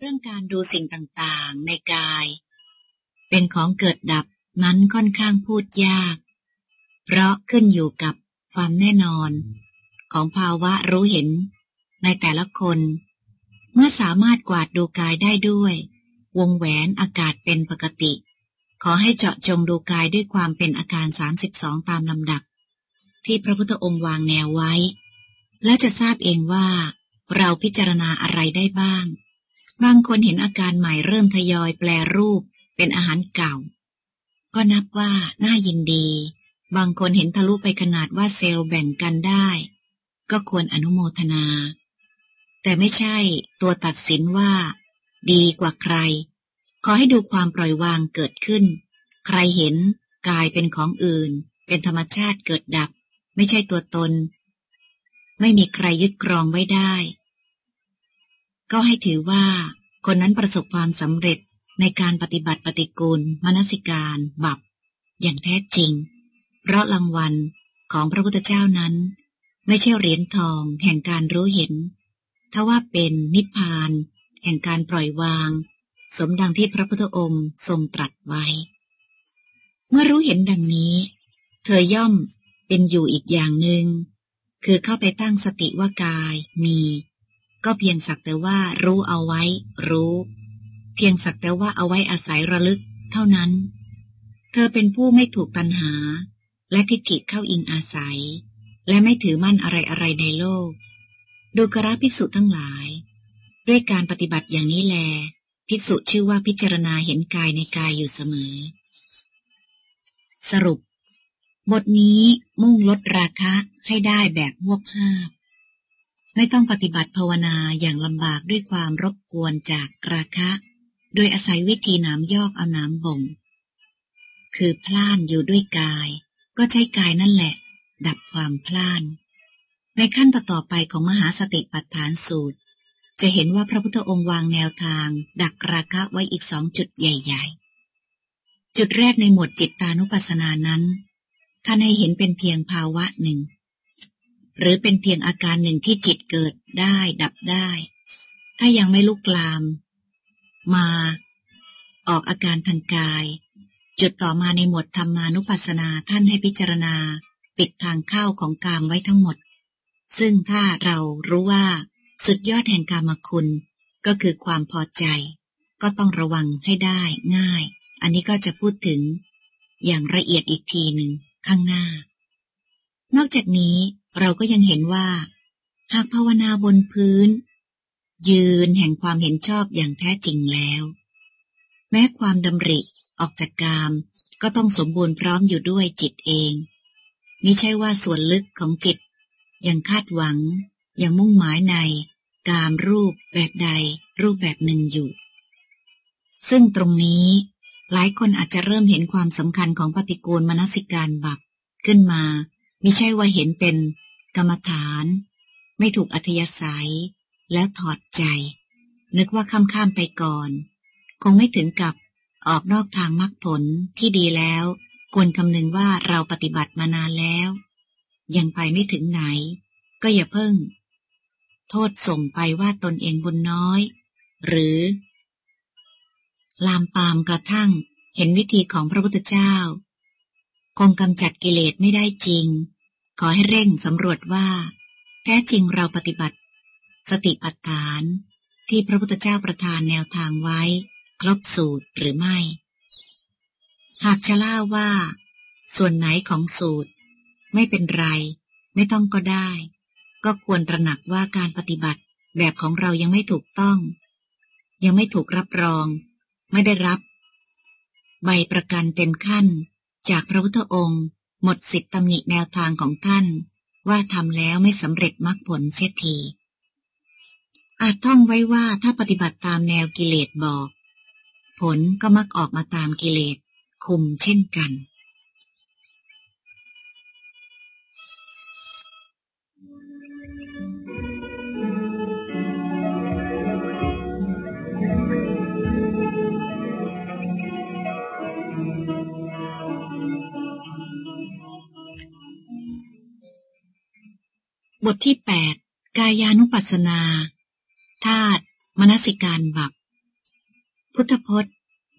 เรื่องการดูสิ่งต่างๆ ในกาย เป็นของเกิดดับนั้นค่อนข้างพูดยาก เพราะขึ้นอยู่กับความแน่นอน ของภาวะรู้เห็น ในแต่ละคน เมื่อสามารถกวาดดูกายได้ด้วย วงแหวนอากาศเป็นปกติ ขอให้เจาะจงดูกายด้วยความเป็นอาการ 32 ตามลำดับ ที่พระพุทธองค์วางแนวไว้ แล้วจะทราบเองว่า เราพิจารณาอะไรได้บ้าง บางคนเห็นอาการใหม่เริ่มทยอยแปลรูปเป็นอาหารเก่า ก็นับว่าน่ายินดี บางคนเห็นทะลุไปขนาดว่าเซลล์แบ่งกันได้ ก็ควรอนุโมทนา แต่ไม่ใช่ตัวตัดสินว่า ดีกว่าใคร ขอให้ดูความปล่อยวางเกิดขึ้น ใครเห็นกายเป็นของอื่น เป็นธรรมชาติเกิดดับ ไม่ใช่ตัวตน ไม่มีใครยึดกรองไว้ได้ ก็ให้ถือว่าคนนั้นประสบความสำเร็จในการปฏิบัติปฏิกูล มนสิการบับ อย่างแท้จริง เพราะรางวัลของพระพุทธเจ้านั้น ไม่ใช่เหรียญทองแห่งการรู้เห็นถ้าว่าเป็นนิพพาน แห่งการปล่อยวาง สมดังที่พระพุทธองค์ทรงตรัสไว้ เมื่อรู้เห็นดังนี้ เธอย่อมเป็นอยู่อีกอย่างหนึ่งคือเข้าไปตั้งสติว่ากายมี ก็เพียงสักแต่ว่ารู้เอาไว้ รู้ เพียงสักแต่ว่าเอาไว้อาศัยระลึกเท่านั้น เธอเป็นผู้ไม่ถูกตัณหา และทิฏฐิเข้าอิงอาศัย และไม่ถือมั่นอะไรอะไรในโลก ดูกราภิกษุทั้งหลาย ด้วยการปฏิบัติอย่างนี้แล ภิกษุชื่อว่าพิจารณาเห็นกายในกายอยู่เสมอ สรุป บทนี้มุ่งลดราคะให้ได้แบบวบภาพ ไม่ต้องปฏิบัติภาวนาอย่างลำบากด้วยความรบกวนจากราคะ โดยอาศัยวิธีน้ำยอกเอาน้ำบ่งคือพล่านอยู่ด้วยกาย ก็ใช้กายนั่นแหละ ดับความพล่าน ในขั้นต่อไปของมหาสติปัฏฐานสูตร จะเห็นว่าพระพุทธองค์วางแนวทาง ดักราคะไว้อีกสองจุดใหญ่ ๆ จุดแรกในหมวดจิตตานุปัสสนานั้นท่านให้เห็นเป็นเพียงภาวะหนึ่ง หรือเป็นเพียงอาการหนึ่งที่จิตเกิดได้ดับได้ ถ้ายังไม่ลุกลาม มา ออกอาการทางกาย จุดต่อมาในหมวดธรรมานุปัสสนาท่านให้พิจารณา ปิดทางเข้าของกามไว้ทั้งหมด ซึ่งถ้าเรารู้ว่าสุดยอดแห่งกามคุณก็คือความพอใจ ก็ต้องระวังให้ได้ง่าย อันนี้ก็จะพูดถึง อย่างละเอียดอีกทีหนึ่งข้างหน้า นอกจากนี้ เราก็ยังเห็นว่า หากภาวนาบนพื้น ยืนแห่งความเห็นชอบอย่างแท้จริงแล้ว แม้ความดำริออกจากกามก็ต้องสมบูรณ์พร้อมอยู่ด้วยจิตเองมิใช่ว่าส่วนลึกของจิต ยังคาดหวัง ยังมุ่งหมายใน กามรูปแบบใด รูปแบบหนึ่งอยู่ ซึ่งตรงนี้หลายคนอาจจะเริ่มเห็นความสำคัญของปฏิกูลมนสิการบับขึ้นมา มิใช่ว่าเห็นเป็นกรรมฐาน ไม่ถูกอัธยาศัย แล้วถอดใจ นึกว่าข้ามข้ามไปก่อน คงไม่ถึงกับออกนอกทางมรรคผลที่ดีแล้ว ควรคำนึงว่าเราปฏิบัติมานานแล้ว ยังไปไม่ถึงไหน ก็อย่าเพิ่ง โทษส่งไปว่าตนเองบุญน้อย หรือ ลามปามกระทั่งเห็นวิธีของพระพุทธเจ้า คงกำจัดกิเลสไม่ได้จริง ขอให้เร่งสำรวจว่า แท้จริงเราปฏิบัติ สติปัฏฐาน ที่พระพุทธเจ้าประทานแนวทางไว้ ครบสูตรหรือไม่ หากจะล่าว่า ส่วนไหนของสูตร ไม่เป็นไร ไม่ต้องก็ได้ ก็ควรตระหนักว่าการปฏิบัติแบบของเรายังไม่ถูกต้อง ยังไม่ถูกรับรอง ไม่ได้รับ ใบประกันเต็มขั้น จากพระพุทธองค์ หมดสิทธิตำหนิแนวทางของท่าน ว่าทำแล้วไม่สำเร็จมรรคผลเสียทีอาจท่องไว้ว่าถ้าปฏิบัติตามแนวกิเลสบอก ผลก็มักออกมาตามกิเลสคุมเช่นกัน บทที่แปดกายานุปัสสนาธาตุมนสิการบับ พุทธพจน์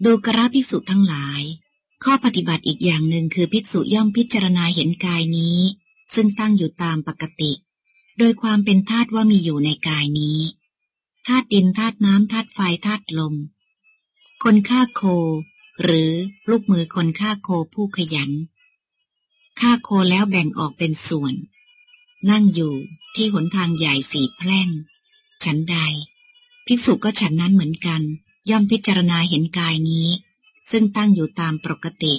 ดูกราภิกษุทั้งหลาย ข้อปฏิบัติอีกอย่างหนึ่งคือภิกษุย่อมพิจารณาเห็นกายนี้ ซึ่งตั้งอยู่ตามปกติ โดยความเป็นธาตุว่ามีอยู่ในกายนี้ธาตุดินธาตุน้ำธาตุไฟธาตุลม คนฆ่าโค หรือลูกมือคนฆ่าโคผู้ขยันฆ่าโคแล้วแบ่งออกเป็นส่วน นั่งอยู่ที่หนทางใหญ่สีแพร่ง ฉันใด ภิกษุก็ฉันนั้นเหมือนกัน ย่อมพิจารณาเห็นกายนี้ ซึ่งตั้งอยู่ตามปกติ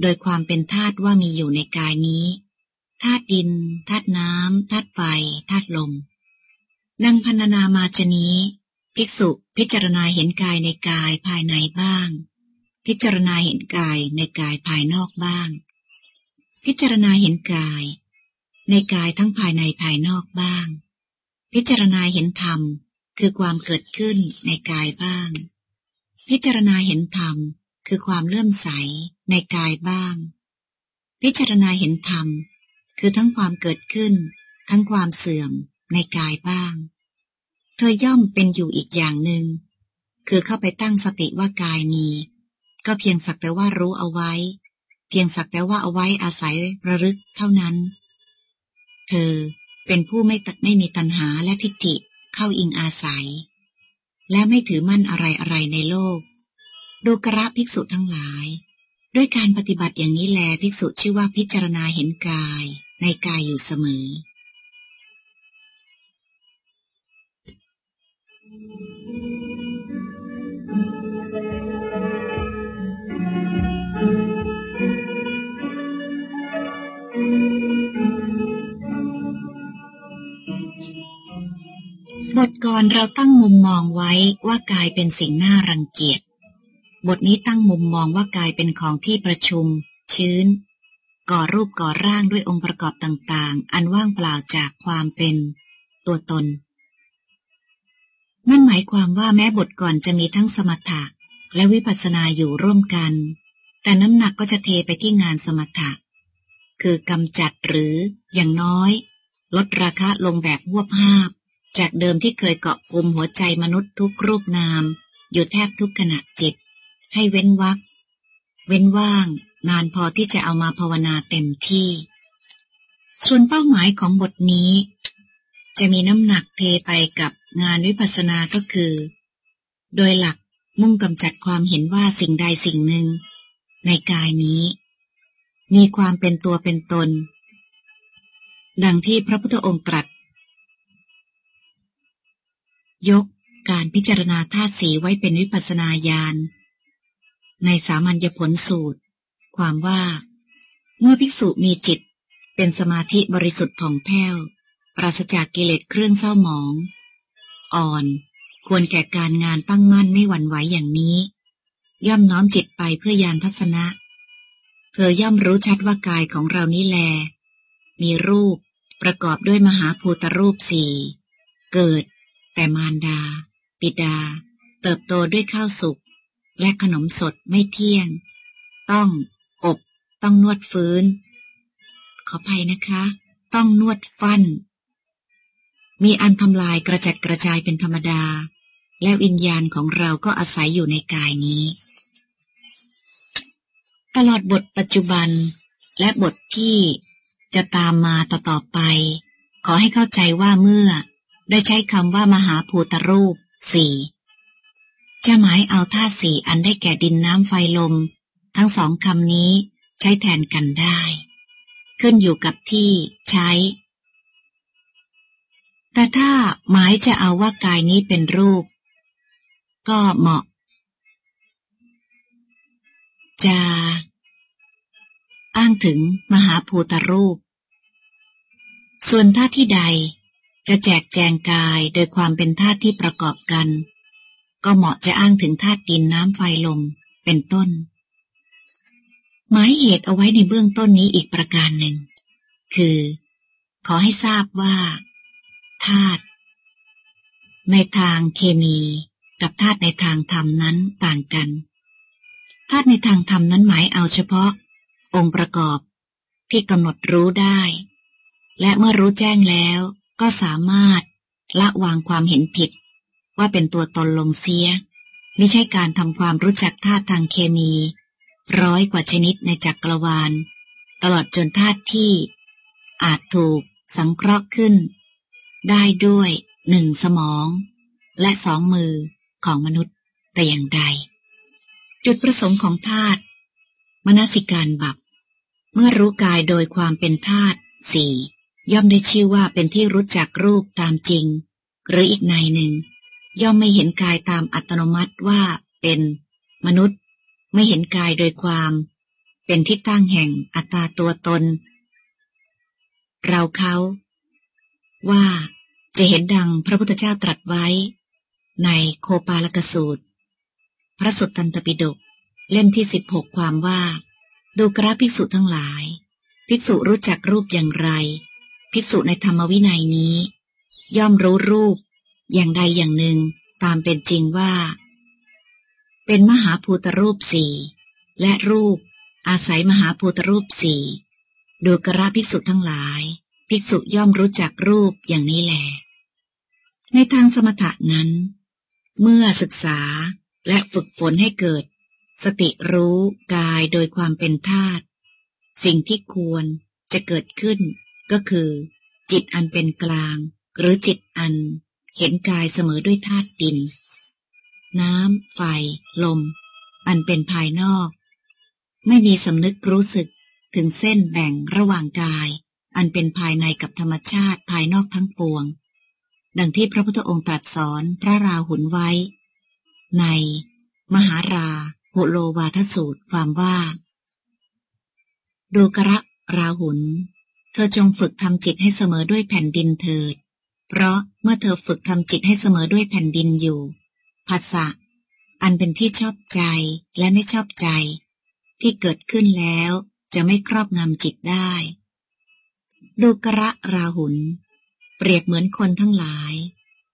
โดยความเป็นธาตุว่ามีอยู่ในกายนี้ธาตุดินธาตุน้ำธาตุไฟธาตุลมดังพันนามาจนี้ ภิกษุพิจารณาเห็นกายในกายภายในบ้าง พิจารณาเห็นกายในกายภายนอกบ้าง พิจารณาเห็นกาย ในกายทั้งภายในภายนอกบ้าง พิจารณาเห็นธรรมคือความเกิดขึ้นในกายบ้าง พิจารณาเห็นธรรมคือความเลื่อมใสในกายบ้าง พิจารณาเห็นธรรมคือทั้งความเกิดขึ้น ทั้งความเสื่อมในกายบ้าง เธอย่อมเป็นอยู่อีกอย่างหนึ่งคือเข้าไปตั้งสติว่ากายมี ก็เพียงสักแต่ว่ารู้เอาไว้ เพียงสักแต่ว่าเอาไว้อาศัยระลึกเท่านั้น เธอเป็นผู้ไม่ตัดไม่มีตัณหาและทิฏฐิเข้าอิงอาศัย และไม่ถือมั่นอะไรอะไรในโลก ดูกระภิกษุทั้งหลาย ด้วยการปฏิบัติอย่างนี้แลภิกษุชื่อว่าพิจารณาเห็นกายในกายอยู่เสมอ บทก่อนเราตั้งมุมมองไว้ว่ากายเป็นสิ่งน่ารังเกียจ บทนี้ตั้งมุมมองว่ากายเป็นของที่ประชุม ชื้น ก่อรูปก่อร่างด้วยองค์ประกอบต่างๆ อันว่างเปล่าจากความเป็น ตัวตน นั่นหมายความว่าแม้บทก่อนจะมีทั้งสมถะและวิปัสสนาอยู่ร่วมกัน แต่น้ำหนักก็จะเทไปที่งานสมถะ คือกำจัดหรืออย่างน้อย ลดราคาลงแบบวบภาพ จากเดิมที่เคยเกาะกลุ่มหัวใจมนุษย์ทุกรูปนาม อยู่แทบทุกขณะจิต ให้เว้นวักเว้นว่าง นานพอที่จะเอามาภาวนาเต็มที่ ส่วนเป้าหมายของบทนี้ จะมีน้ำหนักเทไปกับงานวิปัสสนาก็คือ โดยหลักมุ่งกำจัดความเห็นว่าสิ่งใดสิ่งหนึ่ง ในกายนี้ มีความเป็นตัวเป็นตน ดังที่พระพุทธองค์ตรัส ยกการพิจารณาธาตุสีไว้เป็นวิปัสนาญาณในสามัญญผลสูตร ความว่า เมื่อภิกษุมีจิต เป็นสมาธิบริสุทธิ์ผ่องแผ้ว ปราศจากกิเลสเครื่องเศร้าหมอง อ่อน ควรแก่การงานตั้งมั่นไม่หวั่นไหวอย่างนี้ ย่อมน้อมจิตไปเพื่อยานทัศนะ เธอย่อมรู้ชัดว่ากายของเรานี้แล มีรูปประกอบด้วยมหาภูตรูปสี่ เกิด แต่มารดา ปิดา เติบโตด้วยข้าวสุก และขนมสดไม่เที่ยง ต้องอบ ต้องนวดฟื้น ขอภัยนะคะ ต้องนวดฟัน มีอันทำลายกระจัดกระจายเป็นธรรมดา และวิญญาณของเราก็อาศัยอยู่ในกายนี้ ตลอดบทปัจจุบันและบทที่จะตามมาต่อๆไป ขอให้เข้าใจว่าเมื่อ ได้ใช้คำว่ามหาภูตรูปสี่จะหมายเอาธาตุสี่อันได้แก่ดินน้ำไฟลม ทั้งสองคำนี้ใช้แทนกันได้ ขึ้นอยู่กับที่ใช้ แต่ถ้าหมายจะเอาว่ากายนี้เป็นรูป ก็เหมาะ จะอ้างถึงมหาภูตรูป ส่วนท่าที่ใด จะแจกแจงกายโดยความเป็นธาตุที่ประกอบกัน ก็เหมาะจะอ้างถึงธาตุดินน้ำไฟลมเป็นต้น หมายเหตุเอาไว้ในเบื้องต้นนี้อีกประการหนึ่ง คือ ขอให้ทราบว่าธาตุในทางเคมีกับธาตุในทางธรรมนั้นต่างกันธาตุในทางธรรมนั้นหมายเอาเฉพาะ องค์ประกอบที่กำหนดรู้ได้ และเมื่อรู้แจ้งแล้ว ก็สามารถละวางความเห็นผิด ว่าเป็นตัวตนลงเสียไม่ใช่การทำความรู้จักธาตุทางเคมี ร้อยกว่าชนิดในจักรวาล ตลอดจนธาตุที่ อาจถูกสังเคราะห์ขึ้น ได้ด้วยหนึ่งสมอง และสองมือของมนุษย์แต่อย่างใด จุดประสงค์ของธาตุมนสิการบับ เมื่อรู้กายโดยความเป็นธาตุสี่ ย่อมได้ชื่อว่าเป็นที่รู้จักรูปตามจริง หรืออีกในหนึ่ง ย่อมไม่เห็นกายตามอัตโนมัติว่าเป็น มนุษย์ ไม่เห็นกายโดยความ เป็นที่ตั้งแห่งอัตตาตัวตน เราเขาว่าจะเห็นดังพระพุทธเจ้าตรัสไว้ ในโคปาลกสูตร พระสุตตันตปิฎกเล่มที่สิบหกความว่า ดูกราภิกษุทั้งหลาย ภิกษุรู้จักรูปอย่างไร ภิกษุในธรรมวินัยนี้ ย่อมรู้รูป อย่างใดอย่างหนึ่งตามเป็นจริงว่า เป็นมหาภูตรูปสี่และรูป อาศัยมหาภูตรูปสี่ดูกราภิกษุทั้งหลาย ภิกษุย่อมรู้จักรูปอย่างนี้แหลในทางสมถะนั้น เมื่อศึกษาและฝึกฝนให้เกิด สติรู้กายโดยความเป็นธาตุสิ่งที่ควรจะเกิดขึ้น ก็คือ จิตอันเป็นกลาง หรือจิตอันเห็นกายเสมอด้วยธาตุดิน น้ำ ไฟ ลม อันเป็นภายนอก ไม่มีสำนึกรู้สึกถึงเส้นแบ่งระหว่างกาย อันเป็นภายในกับธรรมชาติภายนอกทั้งปวง ดังที่พระพุทธองค์ตรัสสอนพระราหุลไว้ ใน มหาราหุโลวาทสูตรความว่า ดูกระราหุล เธอจงฝึกทำจิตให้เสมอด้วยแผ่นดินเถิด เพราะเมื่อเธอฝึกทำจิตให้เสมอด้วยแผ่นดินอยู่ ภาษะอันเป็นที่ชอบใจและไม่ชอบใจ ที่เกิดขึ้นแล้วจะไม่ครอบงำจิตได้ ดูกระราหุล เปรียบเหมือนคนทั้งหลาย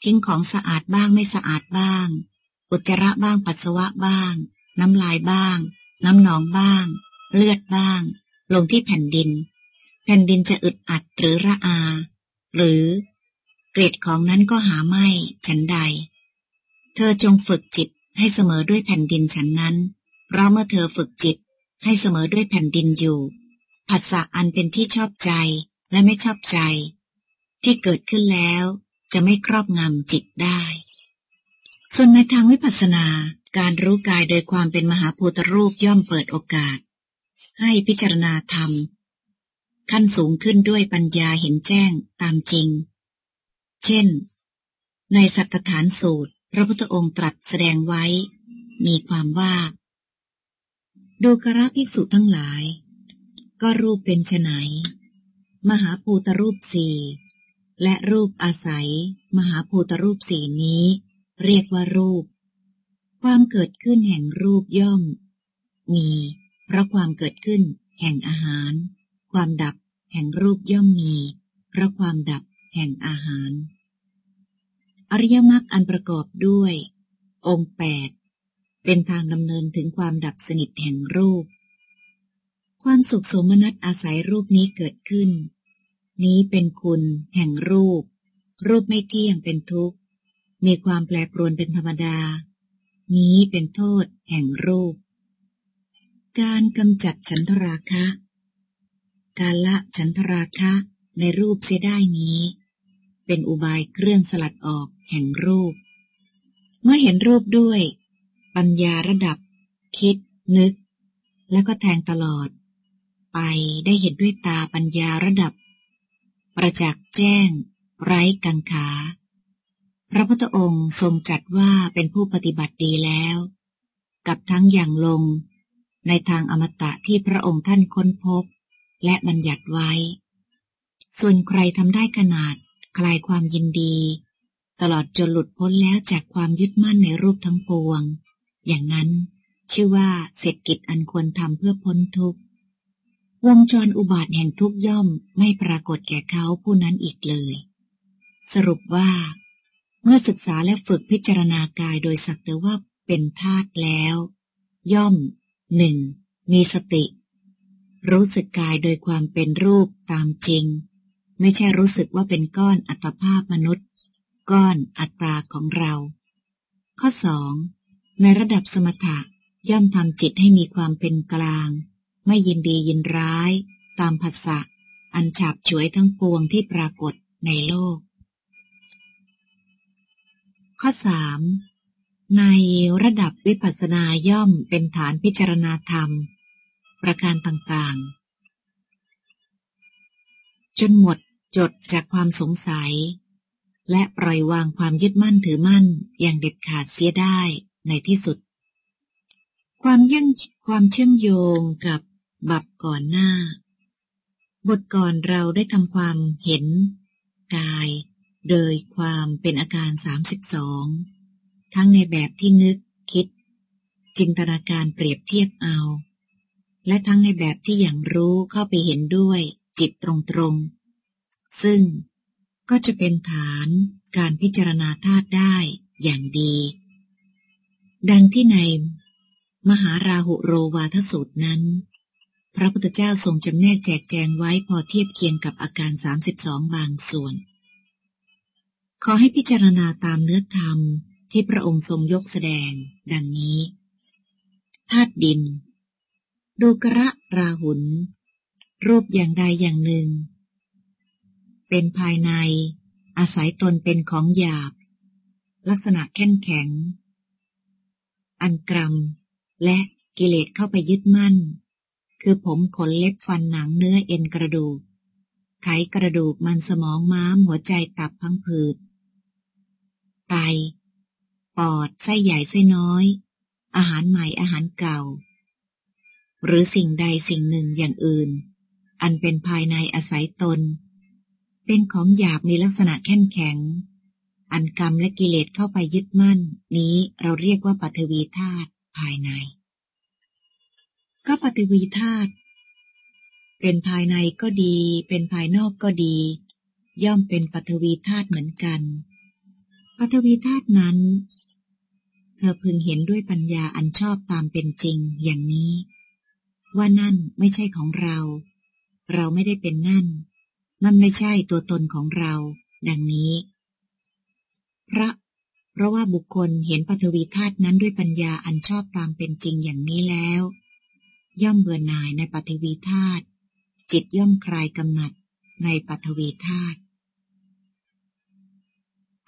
ทิ้งของสะอาดบ้างไม่สะอาดบ้าง อุจจาระบ้างปัสสาวะบ้าง น้ำลายบ้าง น้ำหนองบ้าง เลือดบ้าง ลงที่แผ่นดิน แผ่นดินจะอึดอัดหรือระอา หรือเกรดของนั้นก็หาไม่ ฉันใด เธอจงฝึกจิตให้เสมอด้วยแผ่นดินฉันนั้น เพราะเมื่อเธอฝึกจิตให้เสมอด้วยแผ่นดินอยู่ ผัสสะอันเป็นที่ชอบใจและไม่ชอบใจ ที่เกิดขึ้นแล้วจะไม่ครอบงำจิตได้ ส่วนในทางวิปัสสนาการรู้กายโดยความเป็นมหาภูตรูปย่อมเปิดโอกาส ให้พิจารณาธรรม ขั้นสูงขึ้นด้วยปัญญาเห็นแจ้งตามจริง เช่น ในสัตตฐานสูตร พระพุทธองค์ตรัสแสดงไว้ มีความว่าดูกระภิกษุทั้งหลาย ก็รูปเป็นไฉนมหาภูตรูปสี่และรูปอาศัย มหาภูตรูปสี่นี้ เรียกว่ารูป ความเกิดขึ้นแห่งรูปย่อม มี เพราะความเกิดขึ้นแห่งอาหาร ความดับแห่งรูปย่อมมี เพราะความดับแห่งอาหาร อริยมรรคอันประกอบด้วย องค์แปดเป็นทางดำเนินถึงความดับสนิทแห่งรูป ความสุขสมนัตอาศัยรูปนี้เกิดขึ้น นี้เป็นคุณแห่งรูป รูปไม่เที่ยงเป็นทุกข์ มีความแปรปรวนเป็นธรรมดา นี้เป็นโทษแห่งรูป การกำจัดฉันทราคะ การละฉันทราคะในรูปเสียได้นี้ เป็นอุบายเครื่องสลัดออกแห่งรูป เมื่อเห็นรูปด้วย ปัญญาระดับ คิด นึก แล้วก็แทงตลอด ไปได้เห็นด้วยตาปัญญาระดับ ประจักษ์แจ้ง ไร้กังขา พระพุทธองค์ทรงจัดว่าเป็นผู้ปฏิบัติดีแล้ว กับทั้งอย่างลงในทางอมตะที่พระองค์ท่านค้นพบ และบัญญัติไว้ ส่วนใครทำได้ขนาด คลายความยินดี ตลอดจนหลุดพ้นแล้วจากความยึดมั่นในรูปทั้งปวง อย่างนั้นชื่อว่าเสร็จกิจอันควรทำเพื่อพ้นทุกข์ วงจรอุบาทแห่งทุกย่อมไม่ปรากฏแก่เขาผู้นั้นอีกเลย สรุปว่า เมื่อศึกษาและฝึกพิจารณากายโดยสักแต่ว่าเป็นธาตุแล้ว ย่อมหนึ่งมีสติ รู้สึกกายโดยความเป็นรูปตามจริง ไม่ใช่รู้สึกว่าเป็นก้อนอัตภาพมนุษย์ ก้อนอัตตาของเรา ข้อสองในระดับสมถะย่อมทำจิตให้มีความเป็นกลาง ไม่ยินดียินร้าย ตามภาษะอันฉาบฉวยทั้งปวงที่ปรากฏในโลก ข้อสามในระดับวิปัสสนาย่อมเป็นฐานพิจารณาธรรม ประการต่างๆ จนหมดจดจากความสงสัย และปล่อยวางความยึดมั่นถือมั่นอย่างเด็ดขาดเสียได้ในที่สุด ความยั่งความเชื่อมโยงกับบับก่อนหน้า บทก่อนเราได้ทำความเห็น กาย โดยความเป็นอาการสามสิบสองทั้งในแบบที่นึกคิด จินตนาการเปรียบเทียบเอา และทั้งในแบบที่อย่างรู้เข้าไปเห็นด้วยจิตตรงๆ ซึ่งก็จะเป็นฐานการพิจารณาธาตุได้อย่างดี ดังที่ในมหาราหุโรวาทสูตรนั้น พระพุทธเจ้าทรงจำแนกแจกแจงไว้พอเทียบเคียงกับอาการสามสิบสองบางส่วน ขอให้พิจารณาตามเนื้อธรรมที่พระองค์ทรงยกแสดง ดังนี้ ธาตุดิน ดูกระราหุนรูปอย่างใดอย่างหนึ่ง เป็นภายใน อาศัยตนเป็นของหยาบ ลักษณะแข็งแข็ง อันกรรม และกิเลสเข้าไปยึดมั่น คือผมขนเล็บฟันหนังเนื้อเอ็นกระดูก ไขกระดูกมันสมองม้ามหัวใจตับพังผืด ไต ปอด ไส้ใหญ่ไส้น้อย อาหารใหม่อาหารเก่า หรือสิ่งใดสิ่งหนึ่งอย่างอื่น อันเป็นภายในอาศัยตน เป็นของหยาบมีลักษณะแข็งแข็ง อันกรรมและกิเลสเข้าไปยึดมั่น นี้เราเรียกว่าปัทวีธาตุภายใน ก็ปฏิวีธาตุเป็นภายในก็ดี เป็นภายนอกก็ดี ย่อมเป็นปฐวีธาตุเหมือนกันปฐวีธาตุนั้น เธอพึงเห็นด้วยปัญญาอันชอบตามเป็นจริงอย่างนี้ ว่านั่นไม่ใช่ของเรา เราไม่ได้เป็นนั่น นั่นไม่ใช่ตัวตนของเรา ดังนี้ พระเพราะว่าบุคคลเห็นปฐวีธาตุนั้นด้วยปัญญาอันชอบตามเป็นจริงอย่างนี้แล้ว ย่อมเบื่อหน่ายในปฐวีธาตุจิตย่อมคลายกำหนัดในปฐวีธาตุ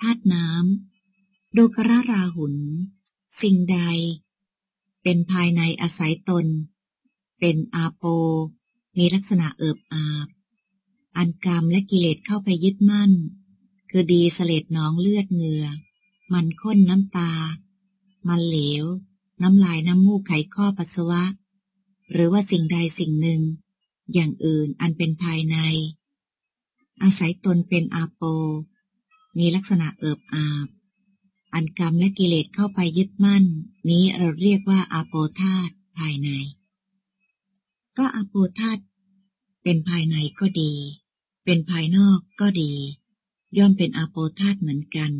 ธาตุน้ำโดกระราหุน สิ่งใด เป็นภายในอาศัยตน เป็นอาโป มีลักษณะเอิบอาบ อันกรรมและกิเลสเข้าไปยึดมั่น คือดีเสลดน้องเลือดเหงื่อ มันข้นน้ำตา มันเหลว น้ำลายน้ำมูกไขข้อปัสสาวะ หรือว่าสิ่งใดสิ่งหนึ่ง อย่างอื่นอันเป็นภายใน อาศัยตนเป็นอาโป มีลักษณะเอิบอาบ อันกรรมและกิเลสเข้าไปยึดมั่น นี้เราเรียกว่าอาโปธาตภายใน ก็อาโปธาตเป็นภายในก็ดี เป็นภายนอกก็ดี ย่อมเป็นอาโปธาตเหมือนกัน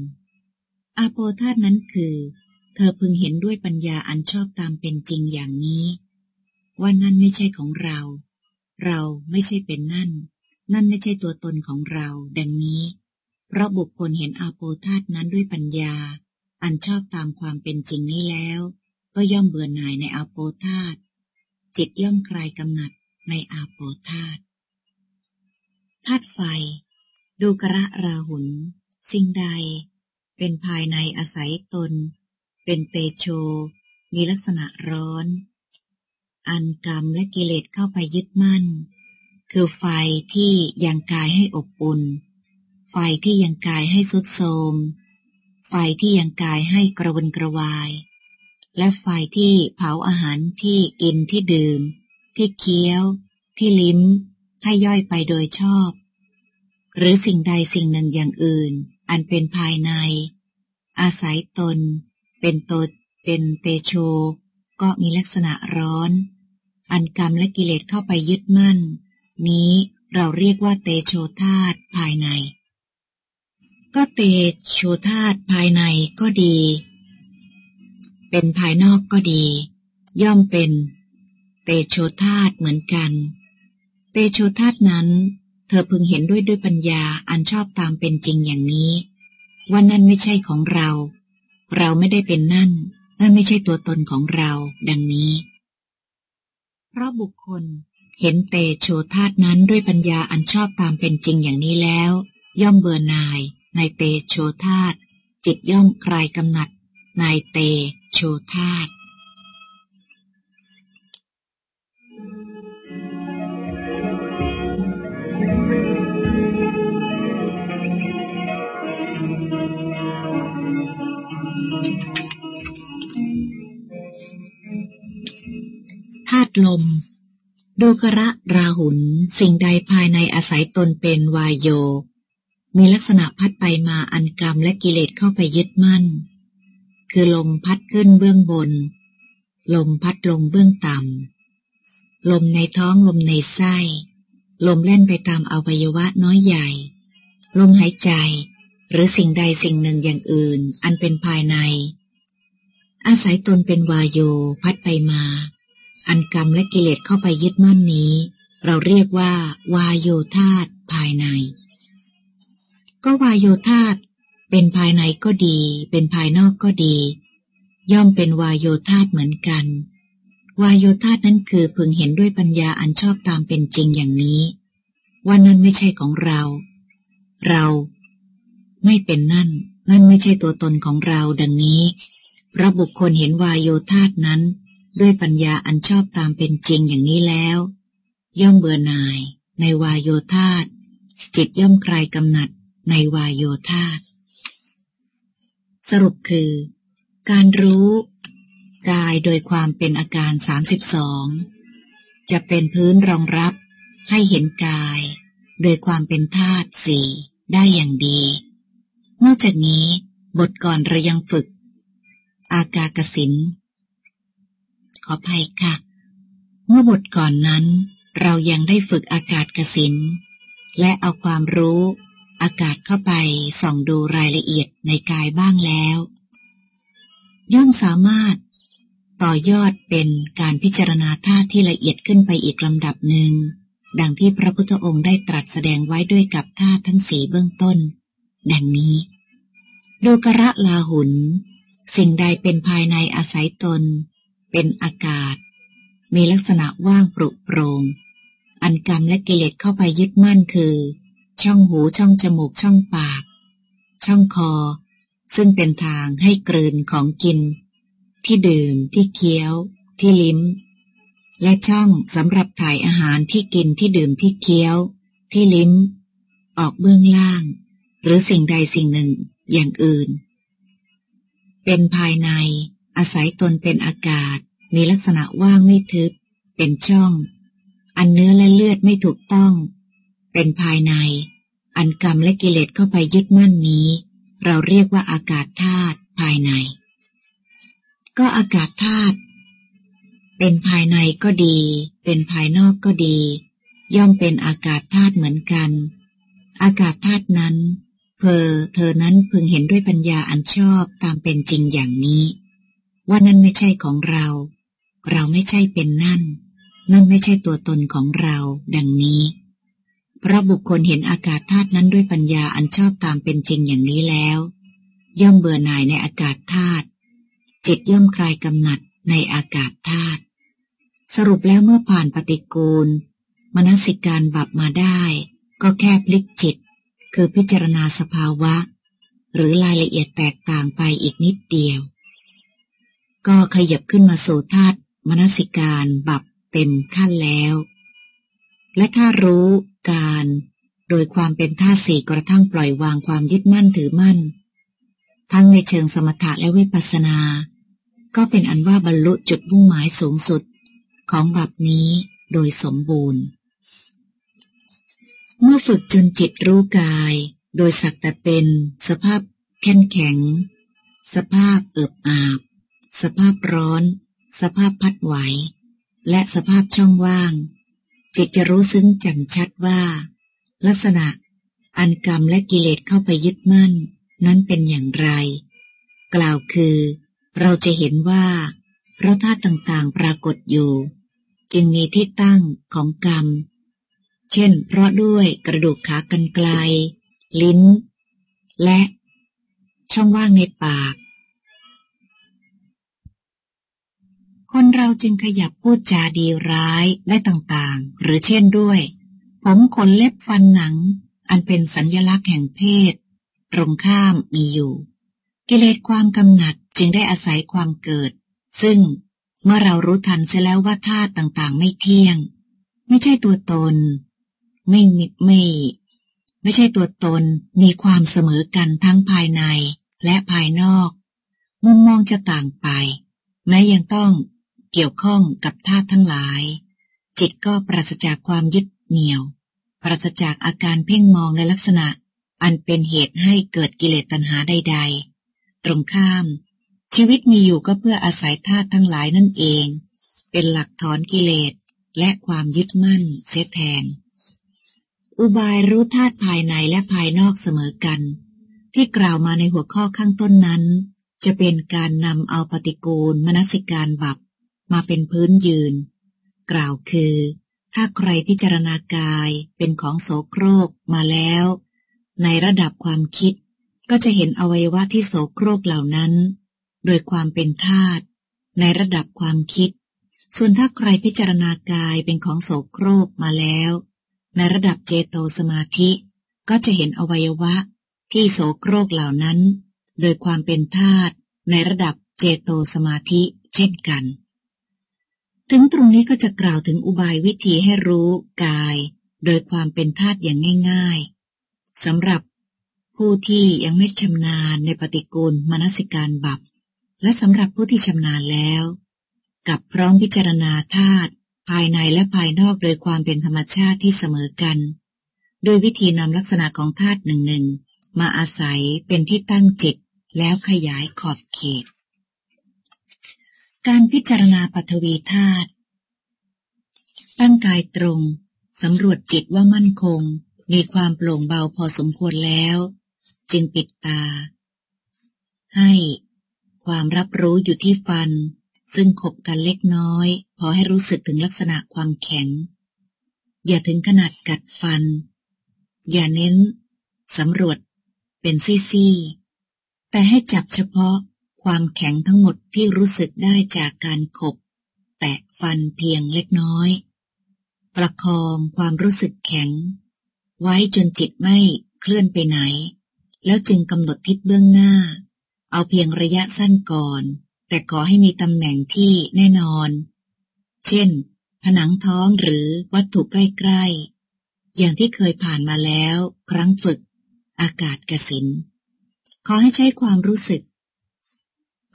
อาโปธาตนั้นคือ เธอพึงเห็นด้วยปัญญาอันชอบตามเป็นจริงอย่างนี้ ว่านั่นไม่ใช่ของเรา เราไม่ใช่เป็นนั่น นั่นไม่ใช่ตัวตนของเรา ดังนี้ เพราะบุคคลเห็นอาโปธาตนั้นด้วยปัญญา อันชอบตามความเป็นจริงนี้แล้ว ก็ย่อมเบื่อหน่ายในอาโปธาต จิตย่อมคลายกำหนัดในอาโปธาตธาตุไฟ ดูกระราหุน สิ่งใด เป็นภายในอาศัยตน เป็นเตโช มีลักษณะร้อน อันกรรมและกิเลสเข้าไปยึดมั่น คือไฟที่ยังกายให้อบอุ่น ไฟที่ยังกายให้สุดโทมไฟที่ยังกายให้กระวนกระวาย และไฟที่เผาอาหารที่กินที่ดื่ม ที่เคี้ยว ที่ลิ้ม ให้ย่อยไปโดยชอบ หรือสิ่งใดสิ่งหนึ่งอย่างอื่น อันเป็นภายใน อาศัยตน เป็นตดเป็นเตโช ก็มีลักษณะร้อน อันกรรมและกิเลสเข้าไปยึดมั่น นี้เราเรียกว่าเตโชธาตภายใน ก็เตโชธาตภายในก็ดี เป็นภายนอกก็ดี ย่อมเป็นเตโชธาตเหมือนกัน เตโชธาตนั้น เธอพึงเห็นด้วยด้วยปัญญาอันชอบตามเป็นจริงอย่างนี้ ว่านั่นไม่ใช่ของเรา เราไม่ได้เป็นนั่น นั่นไม่ใช่ตัวตนของเรา ดังนี้ เพราะบุคคลเห็นเตโชธาตนั้นด้วยปัญญาอันชอบตามเป็นจริงอย่างนี้แล้ว ย่อมเบื่อหน่ายในเตโชธาตจิตย่อมคลายกำหนัด ในเต โชธาตธาตุลมโดกระราหุนสิ่งใดภายในอาศัยตนเป็นวายโย มีลักษณะพัดไปมาอันกรรมและกิเลสเข้าไปยึดมั่น คือลมพัดขึ้นเบื้องบน ลมพัดลงเบื้องต่ำ ลมในท้องลมในไส้ ลมเล่นไปตามอวัยวะน้อยใหญ่ ลมหายใจ หรือสิ่งใดสิ่งหนึ่งอย่างอื่น อันเป็นภายใน อาศัยตนเป็นวายโยพัดไปมา อันกรรมและกิเลสเข้าไปยึดมั่นนี้ เราเรียกว่าวายโยธาตภายใน ก็วายโยธาต เป็นภายในก็ดี เป็นภายนอกก็ดี ย่อมเป็นวายโยธาตเหมือนกัน วายโยธาตนั้นคือพึงเห็นด้วยปัญญาอันชอบตามเป็นจริงอย่างนี้ ว่านั่นไม่ใช่ของเรา เรา ไม่เป็นนั่น นั่นไม่ใช่ตัวตนของเราดังนี้พระบุคคลเห็นวายโยธาตนั้น ด้วยปัญญาอันชอบตามเป็นจริงอย่างนี้แล้ว ย่อมเบื่อหน่าย ในวายโยธาตจิตย่อมคลายกำหนัดในวายโยธาต สรุปคือ การรู้กายโดยความเป็นอาการสามสิบสองจะเป็นพื้นรองรับให้เห็นกาย โดยความเป็นธาตุสี่ได้อย่างดี นอกจากนี้บทก่อนเรายังฝึก อากากสิน ขอภัยค่ะ เมื่อบทก่อนนั้น เรายังได้ฝึกอากาศกสิน และเอาความรู้ อากาศเข้าไปส่องดูรายละเอียดในกายบ้างแล้ว ย่อมสามารถต่อยอดเป็นการพิจารณาธาตุที่ละเอียดขึ้นไปอีกลำดับหนึ่ง ดังที่พระพุทธองค์ได้ตรัสแสดงไว้ด้วยกับธาตุทั้งสีเบื้องต้น ดังนี้ ดูกระลาหุน สิ่งใดเป็นภายในอาศัยตน เป็นอากาศ มีลักษณะว่างปรุโปรง อันกรรมและกิเลสเข้าไปยึดมั่นคือ ช่องหูช่องจมูกช่องปาก ช่องคอ ซึ่งเป็นทางให้กลืนของกิน ที่ดื่มที่เคี้ยว ที่ลิ้ม และช่องสำหรับถ่ายอาหารที่กินที่ดื่มที่เคี้ยว ที่ลิ้ม ออกเบื้องล่าง หรือสิ่งใดสิ่งหนึ่งอย่างอื่น เป็นภายใน อาศัยตนเป็นอากาศ มีลักษณะว่างไม่ทึบ เป็นช่อง อันเนื้อและเลือดไม่ถูกต้อง เป็นภายใน อันกรรมและกิเลสเข้าไปยึดมั่นนี้ เราเรียกว่าอากาศธาตุภายใน ก็อากาศธาตุเป็นภายในก็ดี เป็นภายนอกก็ดี ย่อมเป็นอากาศธาตุเหมือนกัน อากาศธาตุนั้นเพอเธอนั้นพึงเห็นด้วยปัญญาอันชอบตามเป็นจริงอย่างนี้ ว่านั่นไม่ใช่ของเรา เราไม่ใช่เป็นนั่น นั่นไม่ใช่ตัวตนของเรา ดังนี้ เพราะบุคคลเห็นอากาศธาตุนั้นด้วยปัญญาอันชอบตามเป็นจริงอย่างนี้แล้ว ย่อมเบื่อหน่ายในอากาศธาตุจิตย่อมคลายกำหนัดในอากาศธาตุสรุปแล้วเมื่อผ่านปฏิกูล มนสิการบับมาได้ ก็แค่พลิกจิต คือพิจารณาสภาวะ หรือรายละเอียดแตกต่างไปอีกนิดเดียว ก็ขยับขึ้นมาสู่ธาตุมนสิการบับเต็มขั้นแล้ว และถ้ารู้ การ โดยความเป็นธาสี่กระทั่งปล่อยวางความยึดมั่นถือมั่น ทั้งในเชิงสมถะและวิปัสสนา ก็เป็นอันว่าบรรลุจุดมุ่งหมายสูงสุดของบับนี้โดยสมบูรณ์ เมื่อฝึกจนจิตรู้กาย โดยสักแต่เป็นสภาพแข็งแข็ง สภาพเอิบอาบ สภาพร้อน สภาพพัดไหว และสภาพช่องว่าง จิตจะรู้ซึ้งแจ่มชัดว่า ลักษณะอันกรรมและกิเลสเข้าไปยึดมั่น นั้นเป็นอย่างไร กล่าวคือ เราจะเห็นว่า เพราะธาตุต่างๆปรากฏอยู่ จึงมีที่ตั้งของกรรม เช่น เพราะด้วยกระดูกขากันไกลลิ้น และช่องว่างในปาก คนเราจึงขยับพูดจาดีร้ายได้ต่างๆ หรือเช่นด้วย ผมขนเล็บฟันหนัง อันเป็นสัญญลักษณ์แห่งเพศ ตรงข้ามมีอยู่ กิเลสความกำหนัดจึงได้อาศัยความเกิด ซึ่งเมื่อเรารู้ทันเสียแล้วว่าธาตุต่างๆ ไม่เที่ยง ไม่ใช่ตัวตน ไม่ไม่ ไม่ไม่ใช่ตัวตนมีความเสมอกันทั้งภายในและภายนอก มุมมองจะต่างไปแม้ยังต้อง เกี่ยวข้องกับธาตุทั้งหลาย จิตก็ปราศจากความยึดเหนี่ยว ปราศจากอาการเพ่งมองในลักษณะ อันเป็นเหตุให้เกิดกิเลสตัณหาใด ๆ ตรงข้าม ชีวิตมีอยู่ก็เพื่ออาศัยธาตุทั้งหลายนั่นเอง เป็นหลักถอนกิเลสและความยึดมั่นเสียแทน อุบายรู้ธาตุภายในและภายนอกเสมอกัน ที่กล่าวมาในหัวข้อข้างต้นนั้น จะเป็นการนำเอาปฏิกูลมนสิการบับ มาเป็นพื้นยืน กล่าวคือ ถ้าใครพิจารณากายเป็นของโสโครกมาแล้ว ในระดับความคิดก็จะเห็นอวัยวะที่โสโครกเหล่านั้น โดยความเป็นธาตุในระดับความคิด ส่วนถ้าใครพิจารณากายเป็นของโสโครกมาแล้ว ในระดับเจโตสมาธิ ก็จะเห็นอวัยวะที่โสโครกเหล่านั้น โดยความเป็นธาตุในระดับเจโตสมาธิเช่นกัน ถึงตรงนี้ก็จะกล่าวถึงอุบายวิธีให้รู้กาย โดยความเป็นธาตุอย่างง่าย ๆสำหรับผู้ที่ยังไม่ชำนาญในปฏิกูลมนสิการบับ และสำหรับผู้ที่ชำนาญแล้ว กับพร้อมพิจารณาธาตุภายในและภายนอกโดยความเป็นธรรมชาติที่เสมอกันโดยวิธีนำลักษณะของธาตุหนึ่งๆมาอาศัยเป็นที่ตั้งจิตแล้วขยายขอบเขต การพิจารณาปัทวีธาตุ ตั้งกายตรง สำรวจจิตว่ามั่นคง มีความโปร่งเบาพอสมควรแล้ว จึงปิดตา ให้ความรับรู้อยู่ที่ฟัน ซึ่งขบกันเล็กน้อย พอให้รู้สึกถึงลักษณะความแข็ง อย่าถึงขนาดกัดฟัน อย่าเน้น สำรวจเป็นซี่ๆแต่ให้จับเฉพาะ ความแข็งทั้งหมดที่รู้สึกได้จากการขบ แตะฟันเพียงเล็กน้อย ประคองความรู้สึกแข็ง ไว้จนจิตไม่เคลื่อนไปไหน แล้วจึงกำหนดทิศเบื้องหน้า เอาเพียงระยะสั้นก่อน แต่ขอให้มีตำแหน่งที่แน่นอน เช่น ผนังท้องหรือวัตถุใกล้ๆ อย่างที่เคยผ่านมาแล้ว ครั้งฝึก อากาศกสินขอให้ใช้ความรู้สึก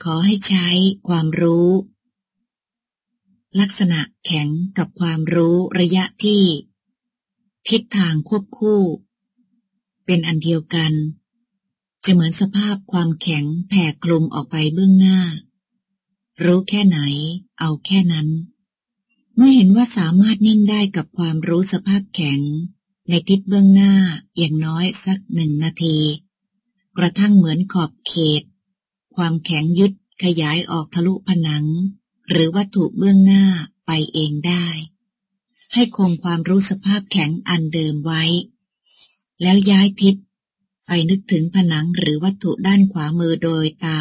ขอให้ใช้ความรู้ ลักษณะแข็งกับความรู้ระยะที่ ทิศทางควบคู่ เป็นอันเดียวกัน จะเหมือนสภาพความแข็งแผ่คลุมออกไปเบื้องหน้า รู้แค่ไหน เอาแค่นั้น เมื่อเห็นว่าสามารถนิ่งได้กับความรู้สภาพแข็ง ในทิศเบื้องหน้าอย่างน้อยสักหนึ่งนาที กระทั่งเหมือนขอบเขต ความแข็งยึดขยายออกทะลุผนัง หรือวัตถุเบื้องหน้าไปเองได้ ให้คงความรู้สภาพแข็งอันเดิมไว้ แล้วย้ายพิศไปนึกถึงผนังหรือวัตถุด้านขวามือโดยตา